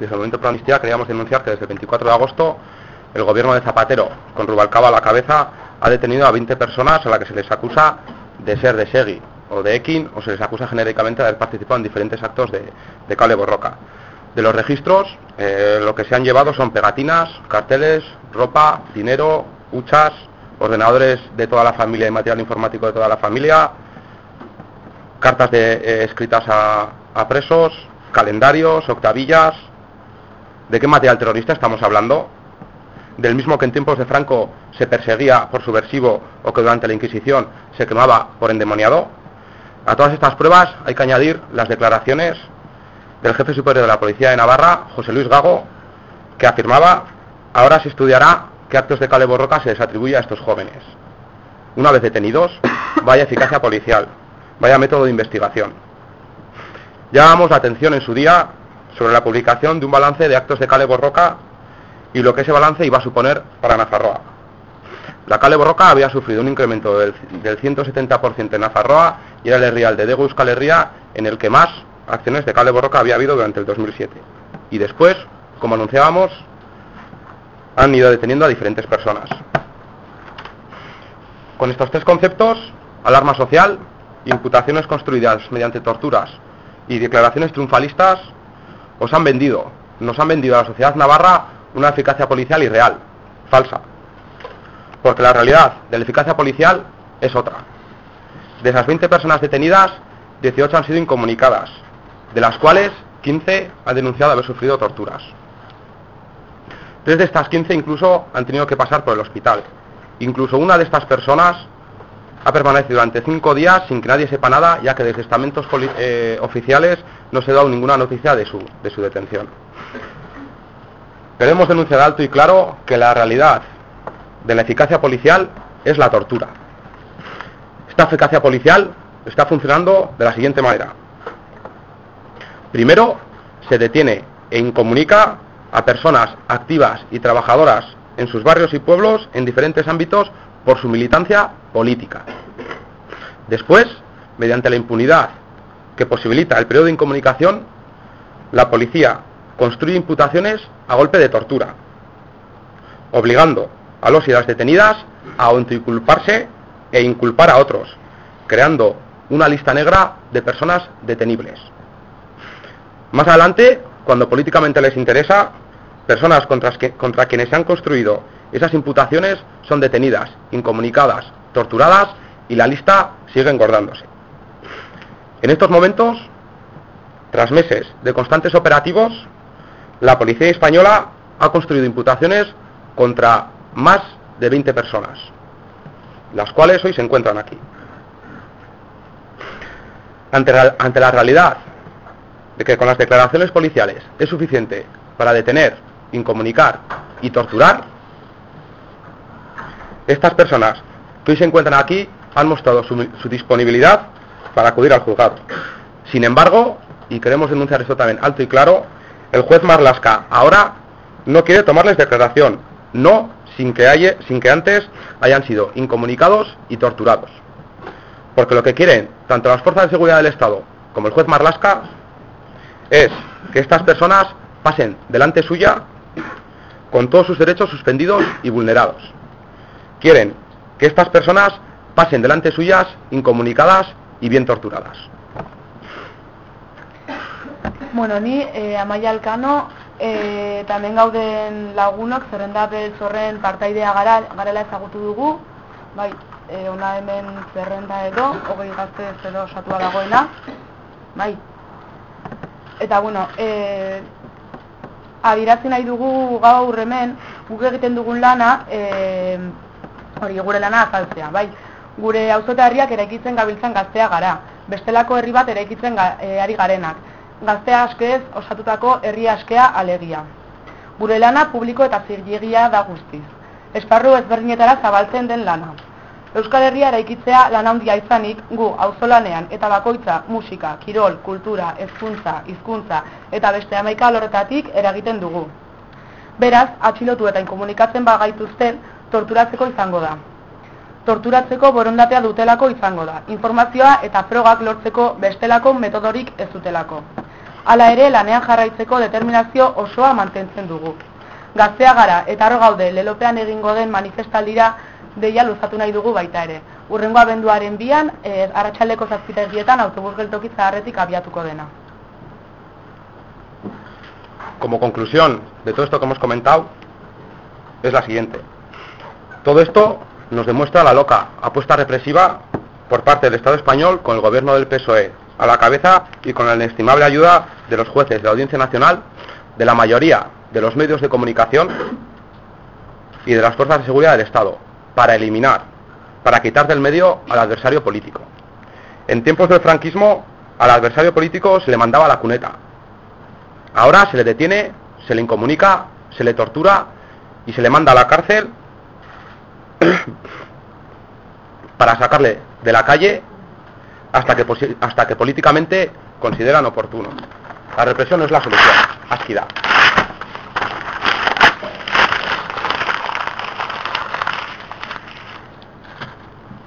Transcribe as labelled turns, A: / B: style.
A: desde el Movimiento la Amnistía queríamos denunciar que desde el 24 de agosto el gobierno de Zapatero, con Rubalcaba a la cabeza, ha detenido a 20 personas a las que se les acusa de ser de Segui o de Ekin o se les acusa genéricamente de haber participado en diferentes actos de, de cale borroca. De los registros, eh, lo que se han llevado son pegatinas, carteles, ropa, dinero, huchas, ordenadores de toda la familia y material informático de toda la familia, cartas eh, escritas a presos, calendarios, octavillas. ¿De qué material terrorista estamos hablando? Del mismo que en tiempos de Franco se perseguía por subversivo o que durante la Inquisición se quemaba por endemoniado. A todas estas pruebas hay que añadir las declaraciones del jefe superior de la Policía de Navarra, José Luis Gago, que afirmaba, ahora se estudiará qué actos de cale borroca se les atribuye a estos jóvenes. Una vez detenidos, vaya eficacia policial, vaya método de investigación. Llamamos la atención en su día sobre la publicación de un balance de actos de cale borroca y lo que ese balance iba a suponer para Nafarroa. La Cale Borroca había sufrido un incremento del, del 170% en Nafarroa y era el real de Dego Euskal Herria en el que más acciones de Cale Borroca había habido durante el 2007. Y después, como anunciábamos, han ido deteniendo a diferentes personas. Con estos tres conceptos, alarma social, imputaciones construidas mediante torturas y declaraciones triunfalistas, os han vendido, nos han vendido a la sociedad navarra una eficacia policial irreal, falsa. Porque la realidad de la eficacia policial es otra. De esas 20 personas detenidas, 18 han sido incomunicadas, de las cuales 15 han denunciado haber sufrido torturas. Tres de estas 15 incluso han tenido que pasar por el hospital. Incluso una de estas personas ha permanecido durante cinco días sin que nadie sepa nada, ya que desde estamentos eh, oficiales no se ha dado ninguna noticia de su, de su detención. Queremos denunciar alto y claro que la realidad de la eficacia policial es la tortura. Esta eficacia policial está funcionando de la siguiente manera. Primero, se detiene e incomunica a personas activas y trabajadoras en sus barrios y pueblos en diferentes ámbitos por su militancia política. Después, mediante la impunidad que posibilita el periodo de incomunicación, la policía construye imputaciones a golpe de tortura, obligando a los y las detenidas a autoinculparse e inculpar a otros, creando una lista negra de personas detenibles. Más adelante, cuando políticamente les interesa, personas contra, quienes se han construido esas imputaciones son detenidas, incomunicadas, torturadas y la lista sigue engordándose. En estos momentos, tras meses de constantes operativos, la policía española ha construido imputaciones contra más de 20 personas, las cuales hoy se encuentran aquí. Ante la, realidad de que con las declaraciones policiales es suficiente para detener, incomunicar y torturar, estas personas que hoy se encuentran aquí han mostrado su, disponibilidad para acudir al juzgado. Sin embargo, y queremos denunciar esto también alto y claro, el juez Marlasca ahora no quiere tomarles declaración, no sin que, sin que antes hayan sido incomunicados y torturados. Porque lo que quieren tanto las fuerzas de seguridad del Estado como el juez Marlasca es que estas personas pasen delante suya con todos sus derechos suspendidos y vulnerados. Quieren que estas personas pasen delante suyas incomunicadas y bien torturadas.
B: Bueno, ni eh, Amaia Alcano e, eta hemen gauden lagunok zerrenda zorren partaidea gara, garela ezagutu dugu, bai, e, ona hemen zerrenda edo, hogei gazte edo osatua dagoena, bai, Eta, bueno, e, adirazi nahi dugu gaur hemen, guk egiten dugun lana, e, hori gure lana azaltzea, bai? Gure auzota herriak eraikitzen gabiltzen gaztea gara, bestelako herri bat eraikitzen ga, e, ari garenak, gaztea askez osatutako herri askea alegia. Gure lana publiko eta zirgiegia da guztiz. Esparru ezberdinetara zabaltzen den lana. Euskal Herria eraikitzea lan handia izanik gu auzolanean eta bakoitza musika, kirol, kultura, hezkuntza, hizkuntza eta beste amaika loretatik eragiten dugu. Beraz, atxilotu eta inkomunikatzen bagaituzte torturatzeko izango da. Torturatzeko borondatea dutelako izango da. Informazioa eta frogak lortzeko bestelako metodorik ez dutelako. Hala ere, lanean jarraitzeko determinazio osoa mantentzen dugu. Gaztea gara, eta gaude, lelopean egingo den manifestaldira deia luzatu nahi dugu baita ere. Urrengo abenduaren bian, e, arratsaleko zazpita autobus geltoki zaharretik abiatuko dena.
A: Como conclusión de todo esto que hemos comentado, es la siguiente. Todo esto nos demuestra la loca apuesta represiva por parte del Estado español con el gobierno del PSOE a la cabeza y con la inestimable ayuda de los jueces de la Audiencia Nacional, de la mayoría de los medios de comunicación y de las fuerzas de seguridad del Estado, para eliminar, para quitar del medio al adversario político. En tiempos del franquismo, al adversario político se le mandaba la cuneta. Ahora se le detiene, se le incomunica, se le tortura y se le manda a la cárcel para sacarle de la calle hasta que, hasta que políticamente consideran oportuno. La represión no es la solución, asquidad.